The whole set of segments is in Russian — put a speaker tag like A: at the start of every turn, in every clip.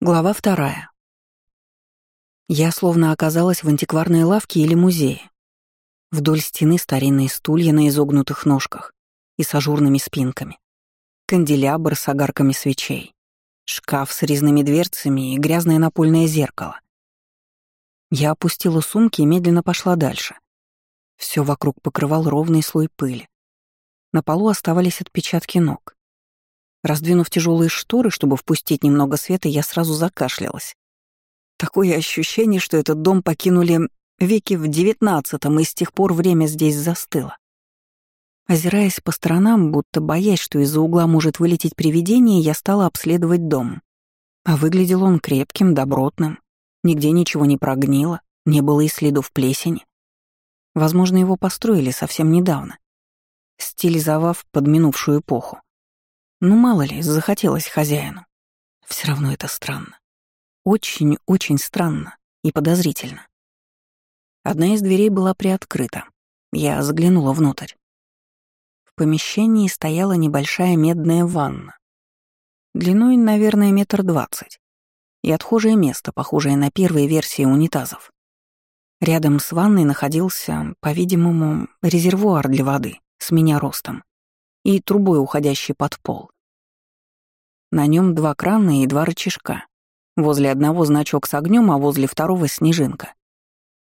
A: Глава вторая. Я словно оказалась в антикварной лавке или музее. Вдоль стены старинные стулья на изогнутых ножках и с ажурными спинками. Канделябр с огарками свечей. Шкаф с резными дверцами и грязное напольное зеркало. Я опустила сумки и медленно пошла дальше. Все вокруг покрывал ровный слой пыли. На полу оставались отпечатки ног. Раздвинув тяжелые шторы, чтобы впустить немного света, я сразу закашлялась. Такое ощущение, что этот дом покинули веки в девятнадцатом, и с тех пор время здесь застыло. Озираясь по сторонам, будто боясь, что из-за угла может вылететь привидение, я стала обследовать дом. А выглядел он крепким, добротным. Нигде ничего не прогнило, не было и следов плесени. Возможно, его построили совсем недавно, стилизовав под минувшую эпоху. Ну, мало ли, захотелось хозяину. Все равно это странно. Очень-очень странно и подозрительно. Одна из дверей была приоткрыта. Я заглянула внутрь. В помещении стояла небольшая медная ванна. Длиной, наверное, метр двадцать. И отхожее место, похожее на первые версии унитазов. Рядом с ванной находился, по-видимому, резервуар для воды с меня ростом и трубой, уходящей под пол. На нем два крана и два рычажка. Возле одного значок с огнем, а возле второго — снежинка.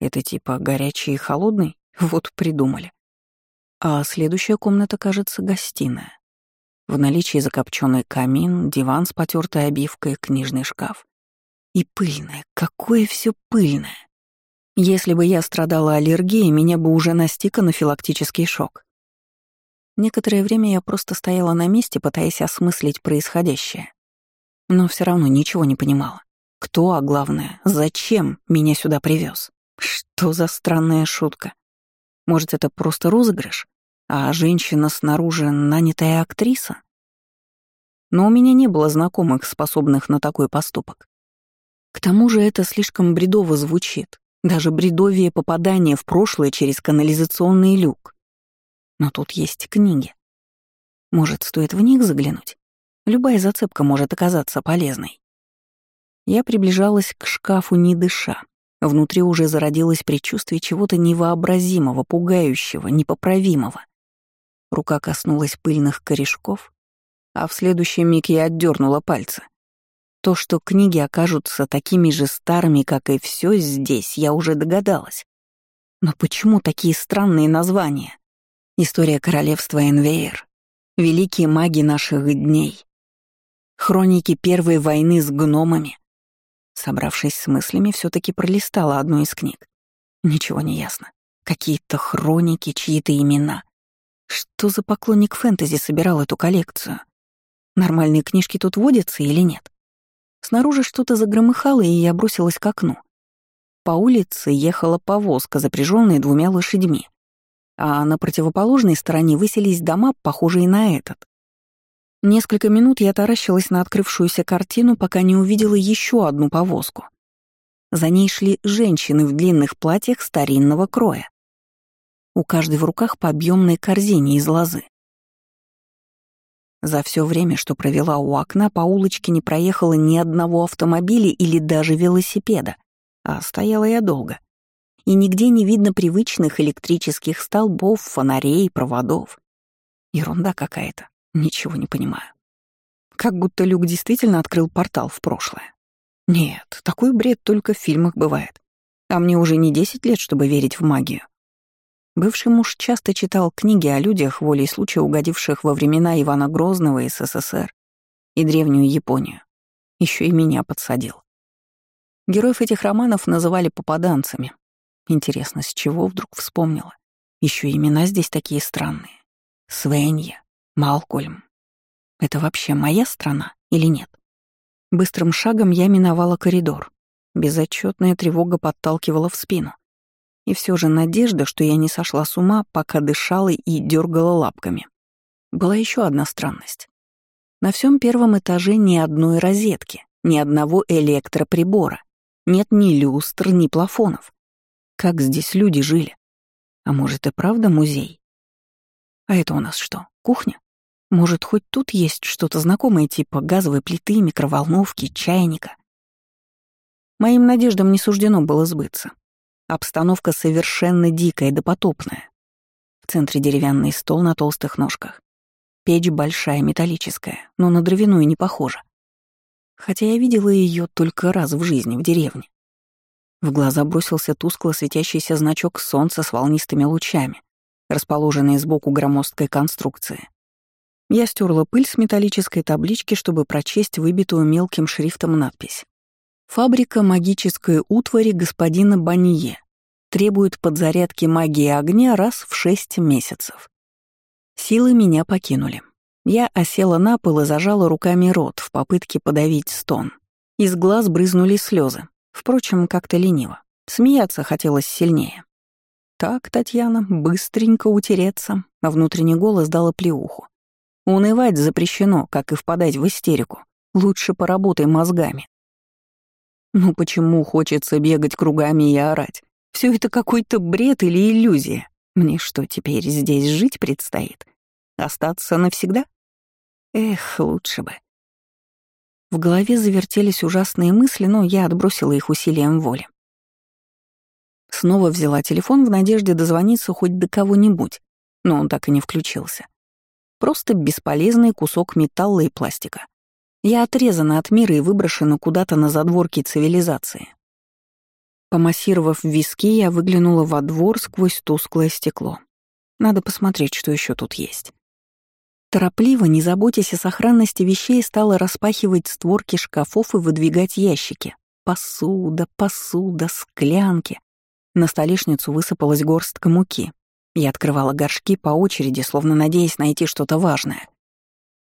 A: Это типа горячий и холодный? Вот придумали. А следующая комната, кажется, гостиная. В наличии закопченный камин, диван с потертой обивкой, книжный шкаф. И пыльное, какое все пыльное. Если бы я страдала аллергией, меня бы уже настиг анафилактический шок. Некоторое время я просто стояла на месте, пытаясь осмыслить происходящее. Но все равно ничего не понимала. Кто, а главное, зачем меня сюда привез? Что за странная шутка? Может, это просто розыгрыш? А женщина снаружи нанятая актриса? Но у меня не было знакомых, способных на такой поступок. К тому же это слишком бредово звучит, даже бредовее попадание в прошлое через канализационный люк. Но тут есть книги. Может, стоит в них заглянуть? Любая зацепка может оказаться полезной. Я приближалась к шкафу, не дыша. Внутри уже зародилось предчувствие чего-то невообразимого, пугающего, непоправимого. Рука коснулась пыльных корешков, а в следующий миг я отдернула пальцы. То, что книги окажутся такими же старыми, как и все здесь, я уже догадалась. Но почему такие странные названия? История королевства Энвейр, великие маги наших дней, хроники Первой войны с гномами. Собравшись с мыслями, все таки пролистала одну из книг. Ничего не ясно. Какие-то хроники, чьи-то имена. Что за поклонник фэнтези собирал эту коллекцию? Нормальные книжки тут водятся или нет? Снаружи что-то загромыхало, и я бросилась к окну. По улице ехала повозка, запряженная двумя лошадьми а на противоположной стороне выселись дома, похожие на этот. Несколько минут я таращилась на открывшуюся картину, пока не увидела еще одну повозку. За ней шли женщины в длинных платьях старинного кроя. У каждой в руках по объемной корзине из лозы. За все время, что провела у окна, по улочке не проехало ни одного автомобиля или даже велосипеда, а стояла я долго и нигде не видно привычных электрических столбов, фонарей, проводов. Ерунда какая-то, ничего не понимаю. Как будто Люк действительно открыл портал в прошлое. Нет, такой бред только в фильмах бывает. А мне уже не 10 лет, чтобы верить в магию. Бывший муж часто читал книги о людях, волей случая угодивших во времена Ивана Грозного и СССР и древнюю Японию. Еще и меня подсадил. Героев этих романов называли попаданцами, Интересно, с чего вдруг вспомнила? Еще имена здесь такие странные. Свенья, Малкольм. Это вообще моя страна или нет? Быстрым шагом я миновала коридор. Безотчетная тревога подталкивала в спину. И все же надежда, что я не сошла с ума, пока дышала и дергала лапками. Была еще одна странность. На всем первом этаже ни одной розетки, ни одного электроприбора. Нет ни люстр, ни плафонов. Как здесь люди жили? А может и правда музей? А это у нас что, кухня? Может, хоть тут есть что-то знакомое типа газовой плиты, микроволновки, чайника? Моим надеждам не суждено было сбыться. Обстановка совершенно дикая, допотопная. В центре деревянный стол на толстых ножках. Печь большая, металлическая, но на дровяную не похожа. Хотя я видела ее только раз в жизни в деревне. В глаза бросился тускло светящийся значок солнца с волнистыми лучами, расположенный сбоку громоздкой конструкции. Я стерла пыль с металлической таблички, чтобы прочесть выбитую мелким шрифтом надпись. «Фабрика магической утвари господина Банье требует подзарядки магии огня раз в шесть месяцев». Силы меня покинули. Я осела на пол и зажала руками рот в попытке подавить стон. Из глаз брызнули слезы, впрочем, как-то лениво. Смеяться хотелось сильнее. «Так, Татьяна, быстренько утереться», — а внутренний голос дал плеуху. Унывать запрещено, как и впадать в истерику. Лучше поработай мозгами. Ну почему хочется бегать кругами и орать? Все это какой-то бред или иллюзия? Мне что, теперь здесь жить предстоит? Остаться навсегда? Эх, лучше бы. В голове завертелись ужасные мысли, но я отбросила их усилием воли. Снова взяла телефон в надежде дозвониться хоть до кого-нибудь, но он так и не включился. Просто бесполезный кусок металла и пластика. Я отрезана от мира и выброшена куда-то на задворки цивилизации. Помассировав виски, я выглянула во двор сквозь тусклое стекло. Надо посмотреть, что еще тут есть. Торопливо, не заботясь о сохранности вещей, стала распахивать створки шкафов и выдвигать ящики. Посуда, посуда, склянки. На столешницу высыпалась горстка муки, я открывала горшки по очереди, словно надеясь найти что-то важное.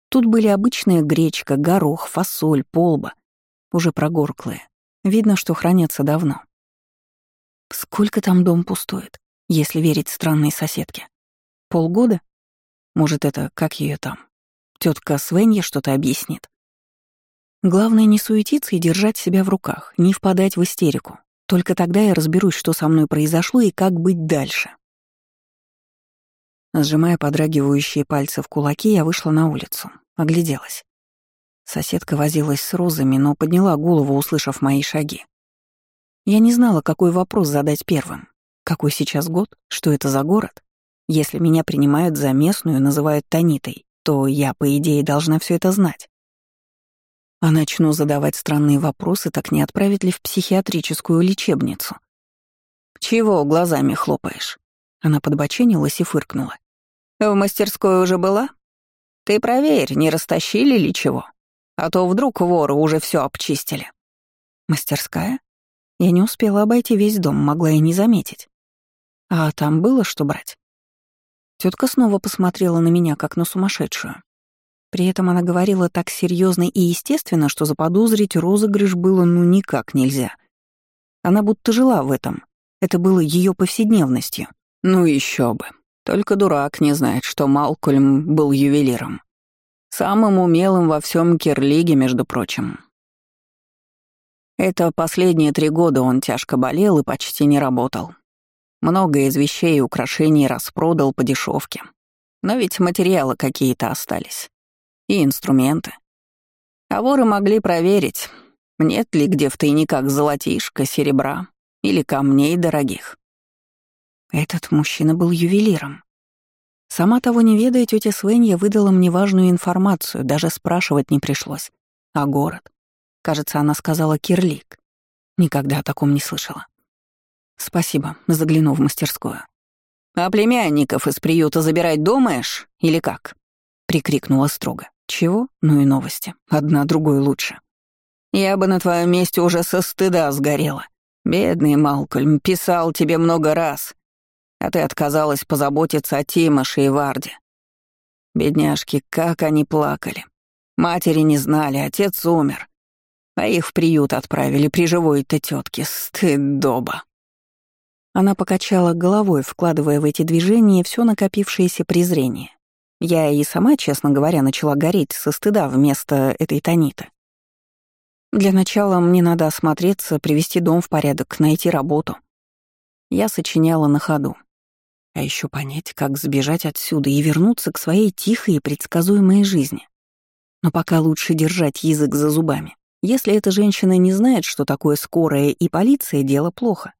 A: Тут были обычная гречка, горох, фасоль, полба, уже прогорклые. Видно, что хранятся давно. Сколько там дом пустует, если верить странной соседке? Полгода? Может, это, как ее там? Тетка Свенья что-то объяснит. Главное не суетиться и держать себя в руках, не впадать в истерику. Только тогда я разберусь, что со мной произошло и как быть дальше. Сжимая подрагивающие пальцы в кулаки, я вышла на улицу, огляделась. Соседка возилась с розами, но подняла голову, услышав мои шаги. Я не знала, какой вопрос задать первым. Какой сейчас год? Что это за город? Если меня принимают за местную и называют Танитой, то я, по идее, должна все это знать. А начну задавать странные вопросы, так не отправят ли в психиатрическую лечебницу? «Чего глазами хлопаешь?» Она подбоченилась и фыркнула. В мастерской уже была? Ты проверь, не растащили ли чего. А то вдруг воры уже все обчистили. Мастерская? Я не успела обойти весь дом, могла и не заметить. А там было что брать? Тетка снова посмотрела на меня, как на сумасшедшую. При этом она говорила так серьезно и естественно, что заподозрить розыгрыш было ну никак нельзя. Она будто жила в этом. Это было ее повседневностью. Ну еще бы. Только дурак не знает, что Малкольм был ювелиром. Самым умелым во всем Кирлиге, между прочим. Это последние три года он тяжко болел и почти не работал. Много из вещей и украшений распродал по дешевке. Но ведь материалы какие-то остались. И инструменты. А воры могли проверить, нет ли где в тайниках золотишка, серебра или камней дорогих. Этот мужчина был ювелиром. Сама того не ведая, тетя Свенья выдала мне важную информацию, даже спрашивать не пришлось. А город? Кажется, она сказала Кирлик. Никогда о таком не слышала. Спасибо, загляну в мастерскую. «А племянников из приюта забирать думаешь? Или как?» — прикрикнула строго. «Чего? Ну и новости. Одна другой лучше. Я бы на твоем месте уже со стыда сгорела. Бедный Малкольм писал тебе много раз а ты отказалась позаботиться о Тимоше и Варде. Бедняжки, как они плакали. Матери не знали, отец умер. А их в приют отправили при живой-то тетке. Стыдоба. Она покачала головой, вкладывая в эти движения все накопившееся презрение. Я и сама, честно говоря, начала гореть со стыда вместо этой тониты. Для начала мне надо осмотреться, привести дом в порядок, найти работу. Я сочиняла на ходу. А еще понять, как сбежать отсюда и вернуться к своей тихой и предсказуемой жизни. Но пока лучше держать язык за зубами. Если эта женщина не знает, что такое скорая и полиция, дело плохо.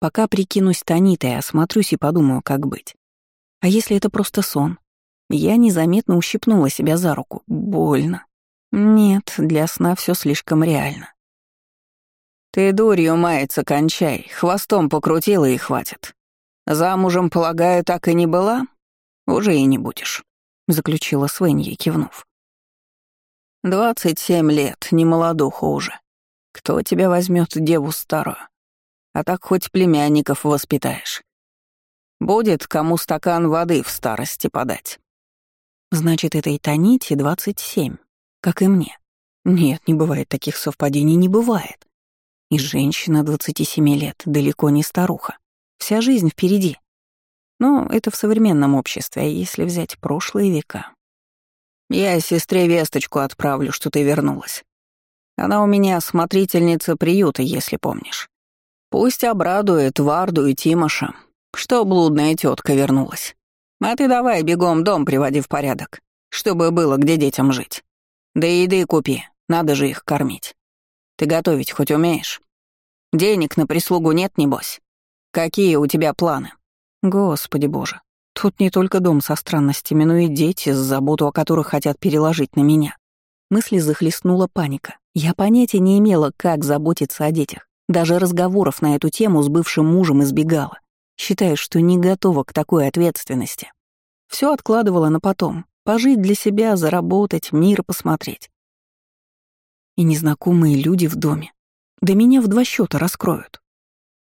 A: Пока прикинусь Танитой, осмотрюсь и подумаю, как быть. А если это просто сон? Я незаметно ущипнула себя за руку. Больно. Нет, для сна все слишком реально. «Ты дурью мается кончай, хвостом покрутила и хватит. Замужем, полагаю, так и не была? Уже и не будешь», — заключила Свенья, кивнув. «Двадцать семь лет, не молодуха уже. Кто тебя возьмет деву старую? А так хоть племянников воспитаешь. Будет кому стакан воды в старости подать». «Значит, этой Таните двадцать семь, как и мне. Нет, не бывает таких совпадений, не бывает. И женщина 27 лет, далеко не старуха. Вся жизнь впереди. Но это в современном обществе, а если взять прошлые века? Я сестре весточку отправлю, что ты вернулась. Она у меня смотрительница приюта, если помнишь. Пусть обрадует Варду и Тимоша, что блудная тетка вернулась. А ты давай бегом дом приводи в порядок, чтобы было где детям жить. Да и еды купи, надо же их кормить. Ты готовить хоть умеешь? Денег на прислугу нет, небось? Какие у тебя планы? Господи боже, тут не только дом со странностями, но и дети, с заботу о которых хотят переложить на меня. Мысли захлестнула паника. Я понятия не имела, как заботиться о детях. Даже разговоров на эту тему с бывшим мужем избегала, считая, что не готова к такой ответственности. Все откладывала на потом. Пожить для себя, заработать, мир посмотреть. И незнакомые люди в доме. Да меня в два счета раскроют.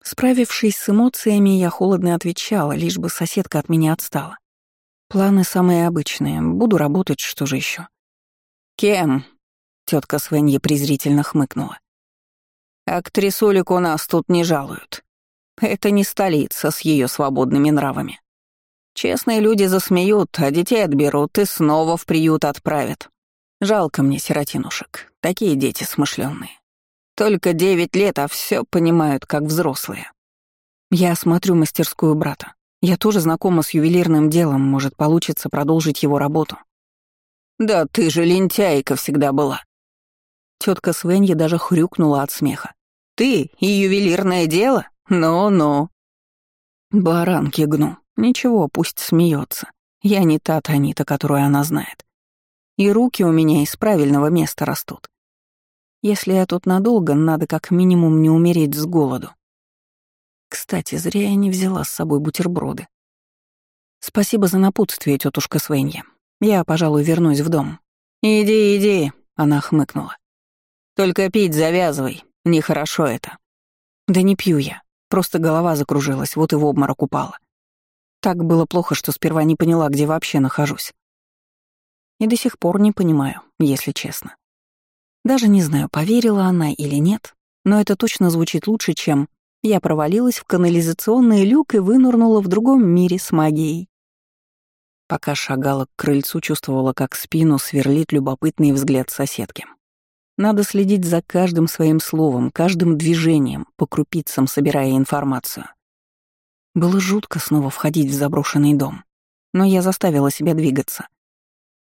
A: Справившись с эмоциями, я холодно отвечала, лишь бы соседка от меня отстала. Планы самые обычные. Буду работать, что же еще? Кем? Тетка Свенья презрительно хмыкнула. Актрисулик у нас тут не жалуют. Это не столица с ее свободными нравами. Честные люди засмеют, а детей отберут и снова в приют отправят. Жалко мне сиротинушек. Такие дети смышленные. Только девять лет, а все понимают, как взрослые. Я осмотрю мастерскую брата. Я тоже знакома с ювелирным делом, может, получится продолжить его работу. Да ты же лентяйка всегда была. Тетка Свенья даже хрюкнула от смеха. Ты и ювелирное дело? Ну-ну. Баранки гну. Ничего, пусть смеется. Я не та Танита, которую она знает. И руки у меня из правильного места растут. Если я тут надолго, надо как минимум не умереть с голоду. Кстати, зря я не взяла с собой бутерброды. Спасибо за напутствие, тетушка Свенья. Я, пожалуй, вернусь в дом. Иди, иди, она хмыкнула. Только пить завязывай, нехорошо это. Да не пью я, просто голова закружилась, вот и в обморок упала. Так было плохо, что сперва не поняла, где вообще нахожусь. И до сих пор не понимаю, если честно. Даже не знаю, поверила она или нет, но это точно звучит лучше, чем «я провалилась в канализационный люк и вынырнула в другом мире с магией». Пока шагала к крыльцу, чувствовала, как спину сверлит любопытный взгляд соседки. Надо следить за каждым своим словом, каждым движением, по крупицам собирая информацию. Было жутко снова входить в заброшенный дом, но я заставила себя двигаться.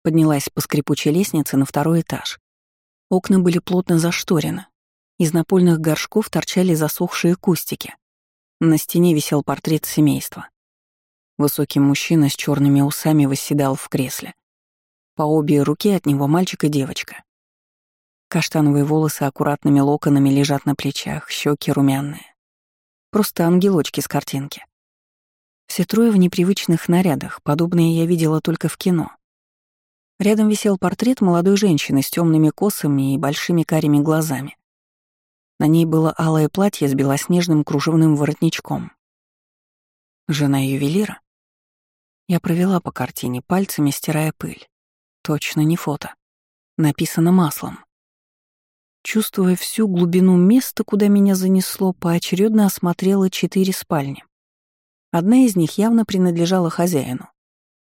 A: Поднялась по скрипучей лестнице на второй этаж. Окна были плотно зашторены. Из напольных горшков торчали засохшие кустики. На стене висел портрет семейства. Высокий мужчина с черными усами восседал в кресле. По обе руки от него мальчик и девочка. Каштановые волосы аккуратными локонами лежат на плечах, щеки румяные. Просто ангелочки с картинки. Все трое в непривычных нарядах, подобные я видела только в кино. Рядом висел портрет молодой женщины с темными косами и большими карими глазами. На ней было алое платье с белоснежным кружевным воротничком. Жена ювелира? Я провела по картине, пальцами стирая пыль. Точно не фото. Написано маслом. Чувствуя всю глубину места, куда меня занесло, поочередно осмотрела четыре спальни. Одна из них явно принадлежала хозяину.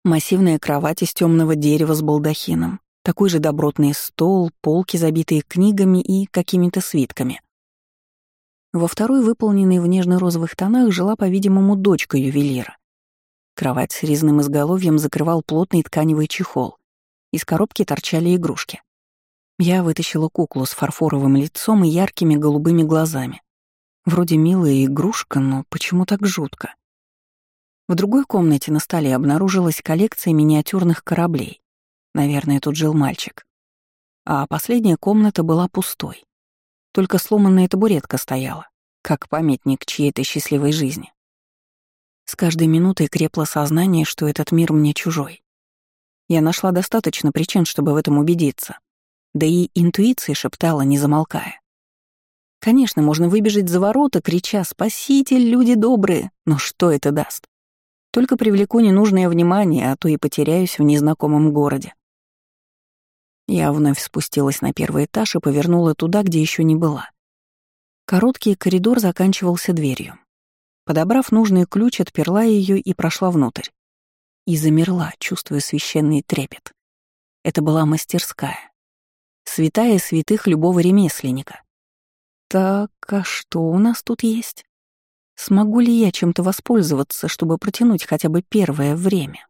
A: Массивная кровать из темного дерева с балдахином, такой же добротный стол, полки, забитые книгами и какими-то свитками. Во второй, выполненной в нежно-розовых тонах, жила, по-видимому, дочка ювелира. Кровать с резным изголовьем закрывал плотный тканевый чехол. Из коробки торчали игрушки. Я вытащила куклу с фарфоровым лицом и яркими голубыми глазами. Вроде милая игрушка, но почему так жутко? В другой комнате на столе обнаружилась коллекция миниатюрных кораблей. Наверное, тут жил мальчик. А последняя комната была пустой. Только сломанная табуретка стояла, как памятник чьей-то счастливой жизни. С каждой минутой крепло сознание, что этот мир мне чужой. Я нашла достаточно причин, чтобы в этом убедиться. Да и интуиция шептала, не замолкая. Конечно, можно выбежать за ворота, крича «Спаситель, люди добрые!» Но что это даст? Только привлеку ненужное внимание, а то и потеряюсь в незнакомом городе. Я вновь спустилась на первый этаж и повернула туда, где еще не была. Короткий коридор заканчивался дверью. Подобрав нужный ключ, отперла ее и прошла внутрь. И замерла, чувствуя священный трепет. Это была мастерская. Святая святых любого ремесленника. Так, а что у нас тут есть? Смогу ли я чем-то воспользоваться, чтобы протянуть хотя бы первое время?